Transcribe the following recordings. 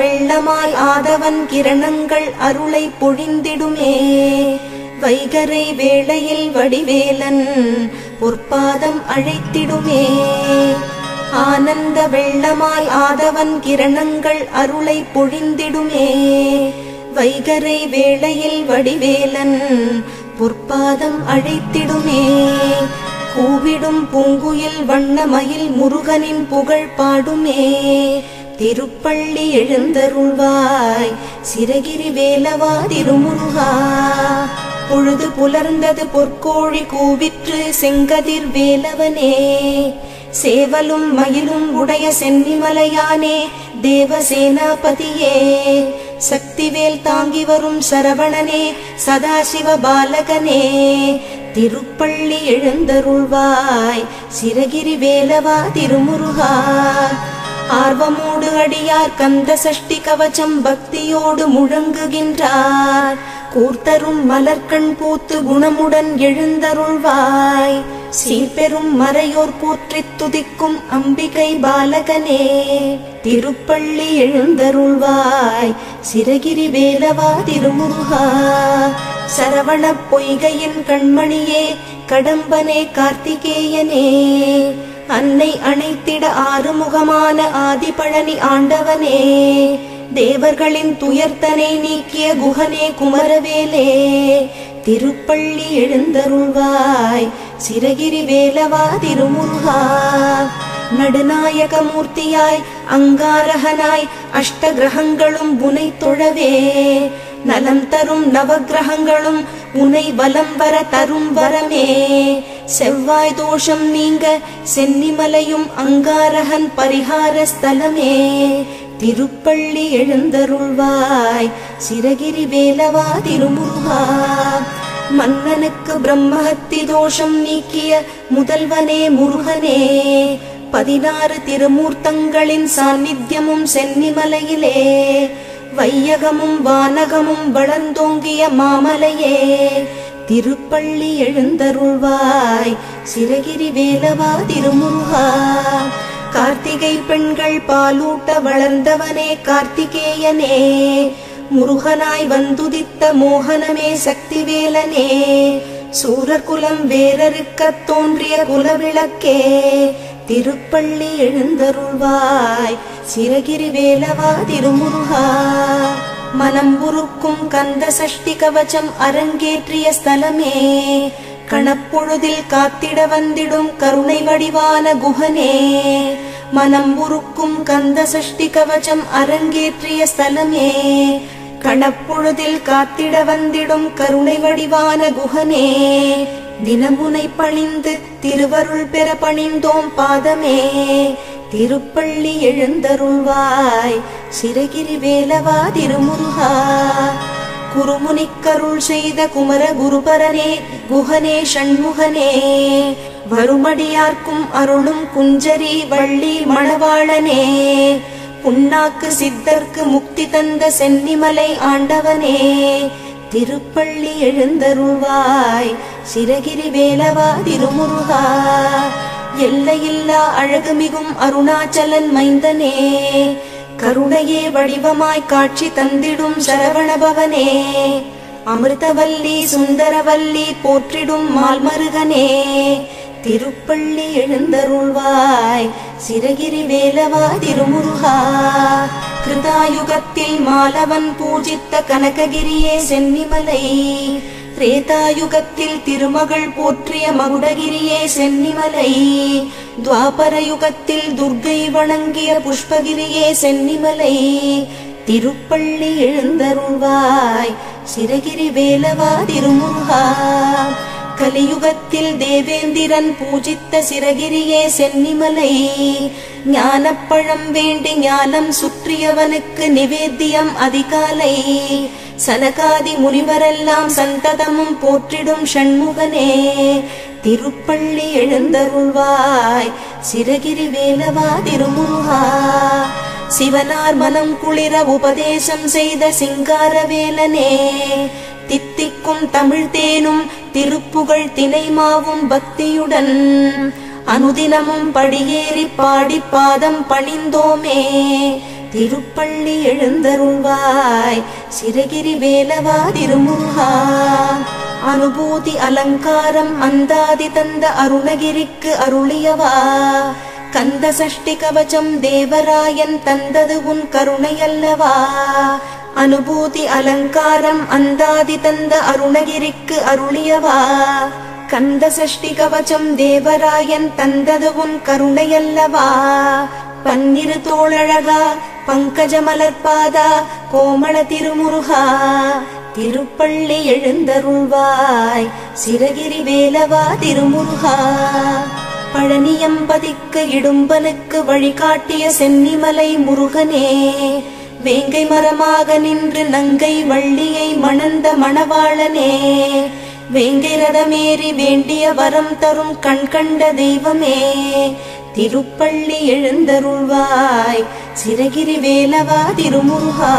வெள்ளமாய் ஆதவன் கிரணங்கள் அருளை பொழிந்திடுமே. வைகரை வேளையில் வடிவேலன் பொற்பாதம் அழைத்திடுமே. ஆனந்த வெள்ளமாய் ஆதவன் கிரணங்கள் அருளை பொழிந்திடுமே. வைகரை வேளையில் வடிவேலன் பொற்பாதம் அழைத்திடுமே. கூவிடும் பூங்குயில் வண்ணமயில் முருகனின் புகழ் பாடுமே. திருப்பள்ளி எழுந்தருள்வாய். சிறகிரி வேலவா திருமுருகா. பொழுது புலர்ந்தது பொற்கோழி கூவிற்று செங்கதிர் வேலவனே. சேவலும் மயிலும் உடைய சென்னிமலையானே தேவசேனாபதியே. சக்திவேல் தாங்கி வரும் சரவணனே சதாசிவ பாலகனே. திருப்பள்ளி எழுந்தருள்வாய். சிறகிரி வேலவா திருமுருகா. ஆர்வமோடு அடியார் கந்த சஷ்டி கவச்சம் பக்தியோடு முழங்குகின்றார். கூர்த்தரும் மலர்கண் பூத்து குணமுடன் எழுந்தருள்வாய். சீர்பெரும் மறையோர் போற்றித் துதிக்கும் அம்பிகை பாலகனே திருப்பள்ளி எழுந்தருள்வாய். சிறகிரி வேலவா திருமுருகா சரவண பொய்கையின் கண்மணியே கடம்பனே கார்த்திகேயனே. அன்னை அணைத்திட ஆறுமுகமான ஆதிபழனி ஆண்டவனே தேவர்களின் துயர்த்தனை நீக்கிய குகனே குமரவேலே திருப்பள்ளி எழுந்தருள்வாய் சிறகிரி வேலவா திருமுருகா. நடுநாயக மூர்த்தியாய் அங்காரகனாய் அஷ்ட கிரகங்களும் தொழவே நலம் தரும் நவகிரகங்களும் உனை வலம் வர தரும் வரமே. செவ்வாய் தோஷம் நீங்க சென்னிமலையும் அங்காரகன் பரிகார ஸ்தலமே. திருப்பள்ளி எழுந்தருள்வாய் சிறகிரி வேலவா திருமுருகா. மன்னனுக்கு பிரம்மஹத்தி தோஷம் நீக்கிய முதல்வனே முருகனே. பதினாறு திருமூர்த்தங்களின் சாநித்தியமும் சென்னிமலையிலே. வையகமும் வானகமும் வளர்ந்தோங்கிய மாமலையே திருப்பள்ளி எழுந்தருள்வாய். சிறகிரி வேலவா திருமுருகா கார்த்திகை பெண்கள் பாலூட்ட வளர்ந்தவனே கார்த்திகேயனே. முருகனாய் வந்துதித்த மோகனமே சக்திவேலனே. சூரர் குலம் வேறறுக்கத் தோன்றிய குலவிளக்கே திருப்பள்ளி எழுந்தருள்வாய். சிறகிரி வேலவா திருமுருகா மனம் உருக்கும் கந்த சஷ்டி கவச்சம் அரங்கேற்றிய ஸ்தலமே. கணப்பொழுதில் காத்திட வந்திடும் கருணை வடிவான குகனே. மனம் உருக்கும் கந்த சஷ்டி கவச்சம் அரங்கேற்றிய ஸ்தலமே. கணப்பொழுதில் காத்திட வந்திடும் கருணை வடிவான குகனே. தினமுனை பணிந்து திருவருள் பெற பணிந்தோம் பாதமே. திருப்பள்ளி எழுந்தருள்வாய். சிறகிரி வேலவா திருமுருகா. குருமுனிக்கருள் செய்த குமர குருபரனே குகனே ஷண்முகனே வருமடியார்க்கும் அருளும் குஞ்சரி வள்ளி மணவாளனே. புண்ணாக்கு சித்தர்க்கு முக்தி தந்த சென்னிமலை ஆண்டவனே. திருப்பள்ளி எழுந்தருள்வாய். சிறகிரி வேலவா திருமுருகா. எல்லையில்லா அழகு மிகும் அருணாச்சலன் மைந்தனே. கருணையே வடிவமாய் காட்சி தந்திடும் சரவணபவனே. அமிர்தவல்லி சுந்தரவல்லி போற்றிடும் மால்மருகனே. திருப்பள்ளி எழுந்தருள்வாய் சிறகிரி வேலவா திருமுருகா. கிருதாயுகத்தில் மாலவன் பூஜித்த கனககிரியே சென்னிமலை. திரேதாயுகத்தில் திருமகள் போற்றிய மகுடகிரியே சென்னிமலை துவாபரயுகத்தில் துர்கை வணங்கிய புஷ்பகிரியே சென்னிமலை திருப்பள்ளி எழுந்தருள்வாய் சிறகிரி வேலவா திருமுருகா கலியுகத்தில் தேவேந்திரன் பூஜித்த சிறகிரியே சென்னிமலை ஞானப்பழம் வேண்டி ஞானம் சுற்றியவனுக்கு நிவேத்தியம் அதிகாலை சனகாதி முனிவரெல்லாம் சந்ததமும் போற்றிடும் ஷண்முகனே திருப்பள்ளி எழுந்தருள்வாய். சிறகிரி வேலவா திருமுருகா. சிவனார் மனம் குளிர உபதேசம் செய்த சிங்காரவேலனே தித்திக்கும் தமிழ் தேனும் திருப்புகழ் தினைமாவும் பக்தியுடன். அனுதினமும் படியேறி பாடி பாதம் பணிந்தோமே. திருப்பள்ளி எழுந்தருள்வாய். சிறகிரி வேலவா திருமுகா. அனுபூதி அலங்காரம் அந்தாதி தந்த அருணகிரிக்கு அருளியவா. கந்த சஷ்டி கவச்சம் தேவராயன் தந்தது உன் கருணையல்லவா. அனுபூதி அலங்காரம் அந்தாதி தந்த அருணகிரிக்கு அருளியவா. கந்த சஷ்டி கவச்சம் தேவராயன் தந்தது உன் கருணையல்லவா. பன்னிரு தோழழகா பங்கஜமலர்பாதா கோமள திருமுருகா திருப்பள்ளி எழுந்தருள்வாய் சிறகிரி வேலவா திருமுருகா. பழனியம்பதிக்கு இடும்பனுக்கு வழிகாட்டிய சென்னிமலை முருகனே வேங்கை மரமாக நின்று நங்கை வள்ளியை மணந்த மணவாளனே வேங்கை ரதமேறி வேண்டிய வரம் தரும் கண்கண்ட தெய்வமே திருப்பள்ளி எழுந்தருள்வாய். சிறகிரி வேலவா திருமுருகா.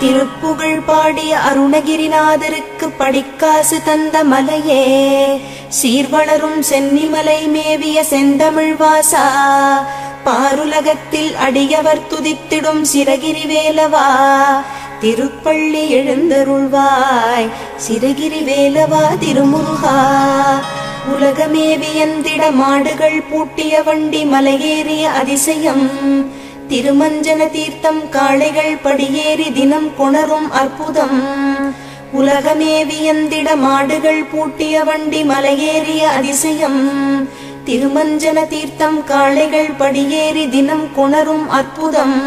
திருப்புகழ் பாடிய அருணகிரிநாதருக்கு படிக்காசு தந்த மலையே. சீர்வளரும் சென்னிமலை மேவிய செந்தமிழ்வாசா பாருலகத்தில் அடியவர் துதித்திடும் சிறகிரி வேலவா திருப்பள்ளி எழுந்தருள்வாய். சிறகிரி வேலவா திருமுருகா. உலகமேவியந்திட மாடுகள் பூட்டிய வண்டி மலையேறிய அதிசயம். திருமஞ்சன தீர்த்தம் காளைகள் படியேறி தினம் கொணரும் அற்புதம். உலகமேவியந்திட மாடுகள் பூட்டிய வண்டி மலையேறிய அதிசயம். திருமஞ்சன தீர்த்தம் காளைகள் படியேறி தினம் கொணரும் அற்புதம்.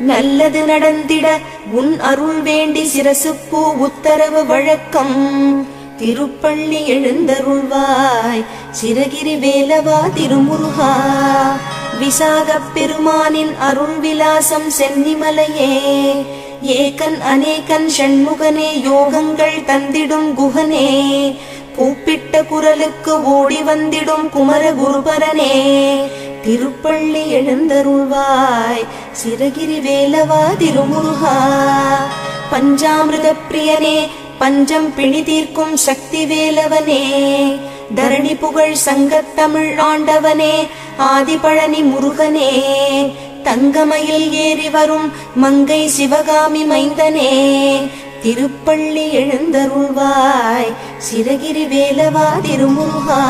நல்லது நடந்திட உன் அருள் வேண்டி சிரசுப்பூ உத்தரவு வழக்கம். திருப்பள்ளி எழுந்தருள்வாய். சிறகிரி வேலவா திருமுருகா. விசாகப் பெருமானின் அருள் விலாசம் சென்னிமலையே. ஏகன் அநேகன் ஷண்முகனே யோகங்கள் தந்திடும் குகனே. கூப்பிட்ட குரலுக்கு ஓடி வந்திடும் குமர குருபரனே. திருப்பள்ளி எழுந்தருள்வாய். சிறகிரி வேலவா திருமுருகா. பஞ்சாமிருத பிரியனே பஞ்சம் பிணி தீர்க்கும் சக்தி வேலவனே. தரணி புகழ் சங்கத் தமிழ் ஆண்டவனே. ஆதிபழனி முருகனே. தங்கமயில் ஏறி வரும் மங்கை சிவகாமி மைந்தனே. திருப்பள்ளி எழுந்தருள்வாய் சிறகிரி வேலவா திருமுருகா.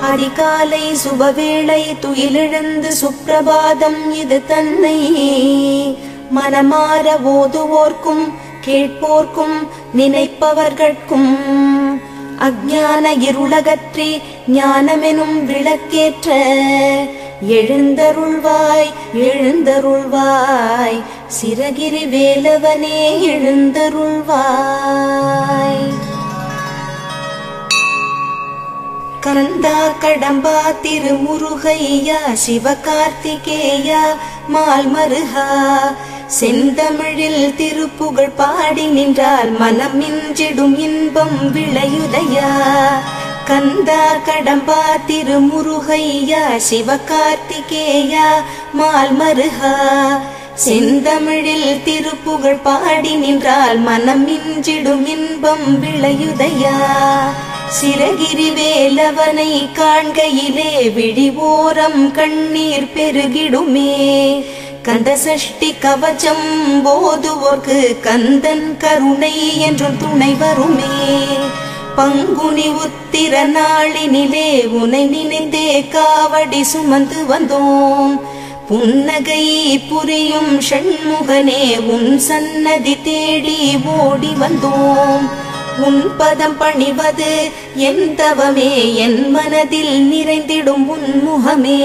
அதிகாலை சுபவேளை துயிலெழுந்து சுப்பிரபாதம் இது தன்னை. மனமாற ஓதுவோர்க்கும் கேட்போர்க்கும் நினைப்பவர்கட்கும். அஜான இருளகற்றி ஞானமெனும் விளக்கேற்ற எழுந்தருள்வாய் எழுந்தருள்வாய். சிறகிரி வேலவனே எழுந்தருள்வாய். கந்தா கடம்பா திருமுருகையா சிவகார்த்திகேயா மால்மருகா. செந்தமிழில் திருப்புகழ் பாடி நின்றால் மனம் மிஞ்சிடும் இன்பம் விளையுதையா. கந்தா கடம்பா திருமுருகையா சிவகார்த்திகேயா மால்மருகா. செந்தமிழில் திருப்புகழ் பாடி நின்றால் மனம் மிஞ்சிடும் இன்பம் விளையுதையா. சிறகிரி வேலவனை காண்கையிலே விழிவோரம் கண்ணீர் பெருகிடுமே. கந்த சஷ்டி கவச்சம் போதுவோர்க்கு கந்தன் கருணை என்றும் துணை வருமே. பங்குனி உத்திர நாளினிலே உனை நினைந்தே காவடி சுமந்து வந்தோம். புன்னகை புரியும் ஷண்முகனே உன் சன்னதி தேடி ஓடி வந்தோம். உன் பதம் பணிவது என் தவமே என் மனதில் நிறைந்திடும் உன்முகமே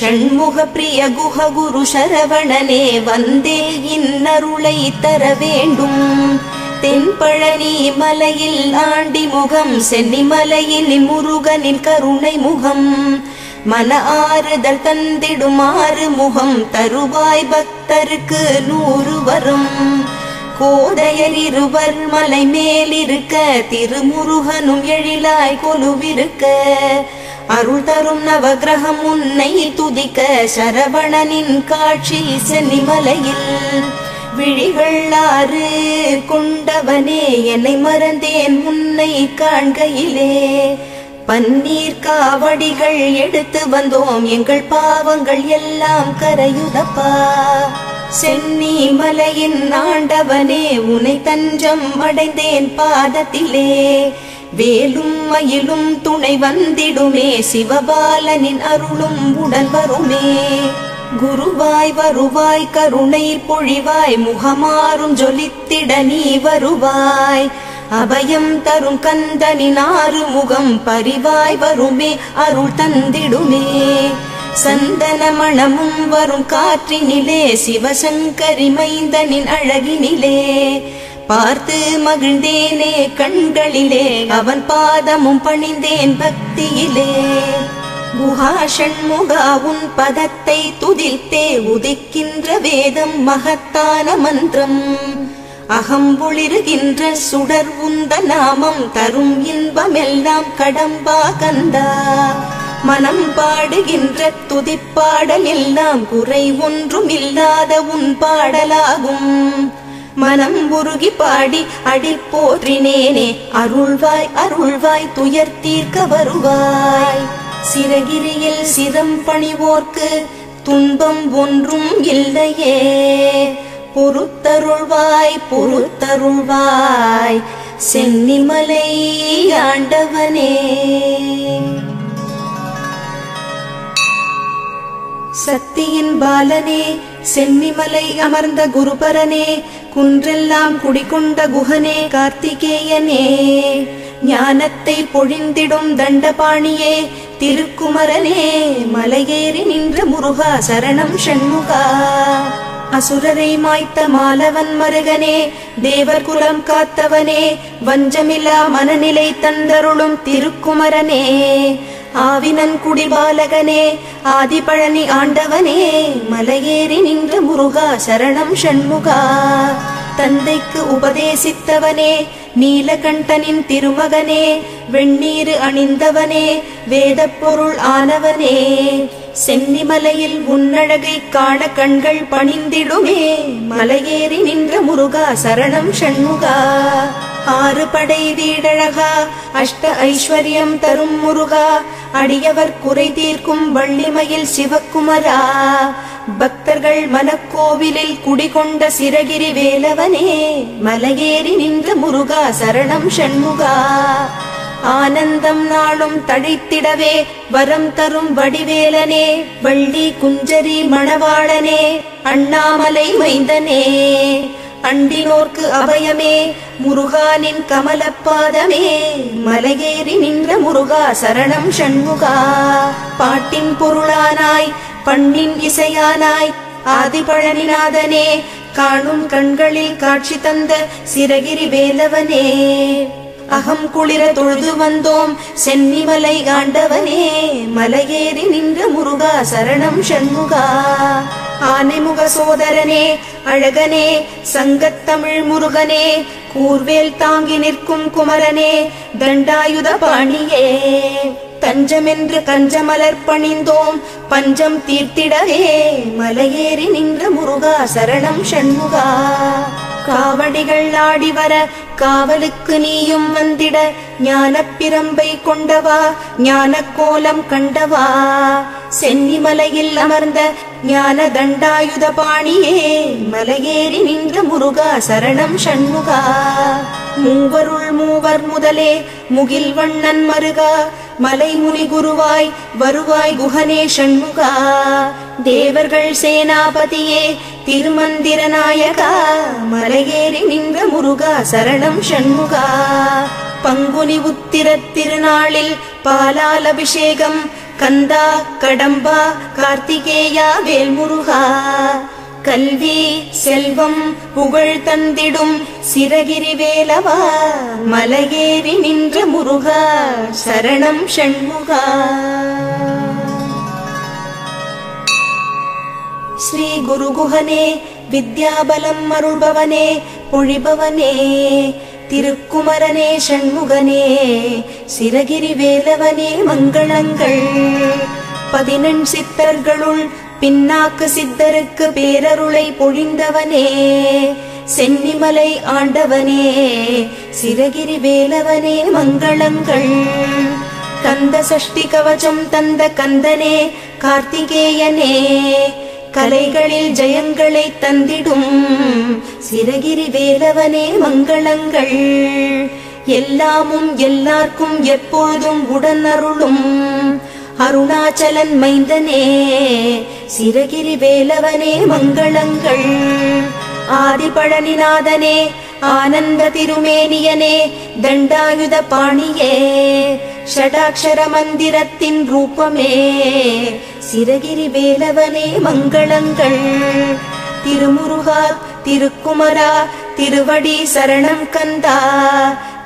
ஷண்முக பிரிய குஹ குரு சரவணனே வந்தே இன்னருளை தர வேண்டும். தென்பழனி மலையில் ஆண்டி முகம் சென்னிமலையில் முருகனின் கருணை முகம். மன ஆறுதல் தந்திடுமாறு முகம் தருவாய் பக்தருக்கு நூறு வரும். கோதையர் இருவர் மலை மேலிருக்க திருமுருகனும் எழிலாய் கொலுவிருக்க. அருள் தரும் நவகிரகம் உன்னை துதிக்க சரவணனின் காட்சி சென்னிமலையில். விழிகள் ஆறு கொண்டவனே என்னை மறந்தேன் உன்னை காண்கையிலே. பன்னீர் காவடிகள் எடுத்து வந்தோம் எங்கள் பாவங்கள் எல்லாம் கரையுதப்பா. சென்னி மலையின் ஆண்டவனே உனை தஞ்சம் அடைந்தேன் பாதத்திலே. வேலும் மயிலும் துணை வந்திடுமே சிவபாலனின் அருளும் உடன் வருமே. குருவாய் வருவாய் கருணை பொழிவாய் முகமாறும் ஜொலித்திட நீ வருவாய். அபயம் தரும் கந்தனின் ஆறு முகம் பரிவாய் வருமே அருள் தந்திடுமே. சந்தன மணமும் வரும் காற்றினிலே சிவசங்கரி மைந்தனின் அழகினிலே. பார்த்து மகிழ்ந்தேனே கண்களிலே அவன் பாதமும் பணிந்தேன் பக்தியிலே. குஹாஷண்முகா உன் பதத்தை துதித்தே உதிக்கின்ற வேதம் மகத்தான மந்திரம். அகம் ஒளிருகின்ற சுடர் உந்த நாமம் தரும் இன்பமெல்லாம் கடம்பா கந்தா. மனம் பாடுகின்ற துதிப்பாடல் எல்லாம் குறை ஒன்றும் இல்லாத உன் பாடலாகும். மனம் உருகி பாடி அடி போற்றினேனே அருள்வாய் அருள்வாய் துயர் தீர்க்க வருவாய். சிறகிரியில் சிரம் பணிவோர்க்கு துன்பம் ஒன்றும் இல்லையே. பொறுத்தருள்வாய் பொறுத்தருள்வாய் சென்னிமலை ஆண்டவனே. சக்தியின் பாலனே சென்னிமலை அமர்ந்த குருபரனே குன்றெல்லாம் குடிகொண்ட குஹனே கார்த்திகேயனே. ஞானத்தை பொழிந்திடும் தண்டபாணியே திருக்குமரனே மலையேறி நின்ற முருகா சரணம் ஷண்முகா அசுரரை மாய்த்த மாலவன் மருகனே தேவர் குலம் காத்தவனே வஞ்சமிலா மனநிலை தந்தருளும் திருக்குமரனே. ஆவினன் குடிபாலகனே ஆதிபழனி ஆண்டவனே மலையேறி நின்ற முருகா சரணம் ஷண்முகா தந்தைக்கு உபதேசித்தவனே நீலகண்டனின் திருமகனே வெண்ணீரு அணிந்தவனே வேத பொருள் ஆனவனே. சென்னிமலையில் உன்னழகை காண கண்கள் பணிந்திடுமே மலையேறி நின்ற முருகா சரணம் ஷண்முகா ஆறு படை வீடழகா அஷ்ட ஐஸ்வர்யம் தரும் முருகா அடியவர் குறை தீர்க்கும் வள்ளிமயில் சிவக்குமரா. பக்தர்கள் மனக்கோவிலில் குடிகொண்ட சிறகிரி வேலவனே மலையேறி நின்ற முருகா சரணம் சண்முகா. ஆனந்தம் நாளும் தழைத்திடவே வரம் தரும் வடிவேலனே வள்ளி குஞ்சரி மணவாளனே அண்ணாமலை மைந்தனே. அண்டினோர்க்கு அபயமே முருகானின் கமலப்பாதமே. மலையேறி நின்ற முருகா சரணம் சண்முகா பாட்டின் பொருளானாய் பண்ணின் இசையானாய் ஆதிபழனிநாதனே காணும் கண்களில் காட்சி தந்த சிறகிரி வேலவனே. அகம் குளிர தொழுது வந்தோம் சென்னிமலை ஆண்டவனே. மலையேறி நின்ற முருகா சரணம் சண்முகா ஆனைமுக சோதரனே அழகனே சங்கத்தமிழ் முருகனே கூர்வேல் தாங்கி நிற்கும் குமரனே தண்டாயுத பாணியே. தஞ்சமென்று கஞ்சமலர் பணிந்தோம். பஞ்சம் தீர்த்திடவே மலையேறி நின்ற முருகா சரணம் சண்முகா காவடிகள் ஆடி வர காவலுக்கு நீயும் வந்திட ஞானப் பிரம்பை கொண்டவா ஞான கோலம் கண்டவா. சென்னிமலையில் அமர்ந்த ஞான தண்டாயுத பாணியே மலையேறி நின்ற முருகா சரணம் சண்முகா மூவருள் மூவர் முதலே முகில் வண்ணன் மருகா மலைமுனி குருவாய் வருவாய் குஹனே சண்முகா தேவர்கள் சேனாபதியே திருமந்திர நாயகா. மலையேறி நின்ற முருகா சரணம் சண்முகா பங்குனி உத்திர திருநாளில் பாலால் அபிஷேகம். கந்தா கடம்பா கார்த்திகேயா வேல்முருகா. கல்வி செல்வம் புகழ் தந்திடும் சிறகிரி வேலவா? மலையேறி நின்ற முருகா சரணம் ஷண்முகா. ஸ்ரீ குருகுஹனே வித்யாபலம் அருள்பவனே பொழிபவனே திருக்குமரனே ஷண்முகனே சிறகிரி வேலவனே மங்களங்கள். பதினெண் சித்தர்களுள் பின்னாக்கு சித்தருக்கு பேரருளை பொழிந்தவனே சென்னிமலை ஆண்டவனே சிறகிரி வேலவனே மங்களங்கள். கந்த சஷ்டி கவசம் தந்த கந்தனே கார்த்திகேயனே கலைகளில் ஜெயங்களை தந்திடும் சிறகிரி வேலவனே மங்களங்கள். எல்லாமும் எல்லார்க்கும் எப்போதும் உடனருளும் அருணாச்சலன் மைந்தனே சிறகிரி வேலவனே மங்களங்கள். ஆதிபழனிநாதனே ஆனந்த திருமேனியனே தண்டாயுத பாணியே ஷடாட்சர மந்திரத்தின் ரூபமே. சிறகிரி வேலவனே மங்களங்கள். திருமுருகா திருக்குமரா திருவடி சரணம் கந்தா.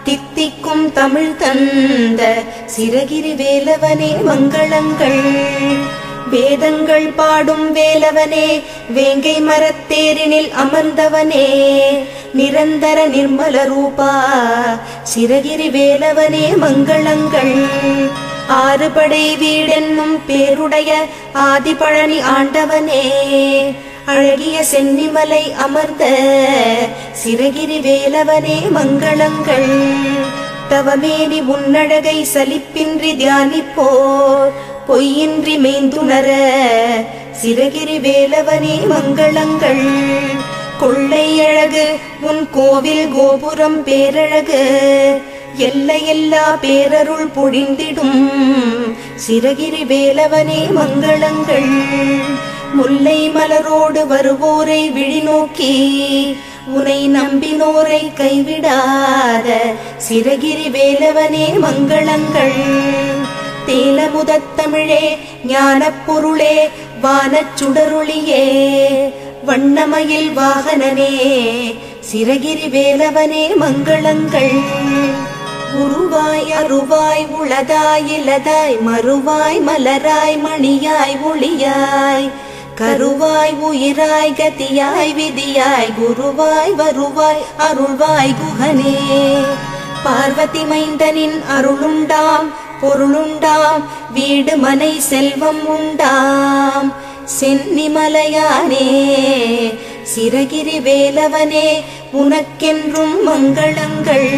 தித்திக்கும் தமிழ் தந்த சிறகிரி வேலவனே மங்களங்கள். வேதங்கள் பாடும் வேலவனே வேங்கை மரத்தேரினில் அமர்ந்தவனே. நிரந்தர நிர்மல ரூபா சிறகிரி வேலவனே மங்களங்கள். ஆறுபடை வீடென்னும் பேருடைய ஆதிபழனி ஆண்டவனே. அழகிய சென்னிமலை அமர்ந்த சிறகிரி வேலவனே மங்களங்கள். தவமேனி உன்னழகை சலிப்பின்றி தியானிப்போர். பொய்யின்றி மேந்துணர சிறகிரி வேலவனே மங்களங்கள். கொள்ளை அழகு உன் கோவில் கோபுரம் பேரழகு. எல்லையெல்லா பேரருள் பொழிந்திடும் சிறகிரி வேலவனே மங்களங்கள். முல்லை மலரோடு வருவோரை விழிநோக்கி உனை நம்பினோரை கைவிடாத சிறகிரி வேலவனே மங்களங்கள். தேலமுதத் தமிழே ஞானப் பொருளே வானச் சுடரொளியே வண்ணமயில் வாகனனே சிறகிரி வேலவனே மங்களங்கள். உருவாய் அருவாய் உளதாய் இலதாய் மறுவாய் மலராய் மணியாய் ஒளியாய் கருவாய் உயிராய் கதியாய் விதியாய் குருவாய் வருவாய் அருள்வாய் குகனே. பார்வதி மைந்தனின் அருளுண்டாம் பொருளுண்டாம் வீடு மனை செல்வம் உண்டாம். சென்னிமலையானே சிறகிரி வேலவனே உனக்கென்றும் மங்களங்கள்.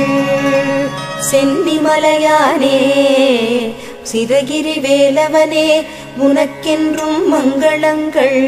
சென்னிமலையானே சிறகிரி வேலவனே உனக்கென்றும் மங்களங்கள்.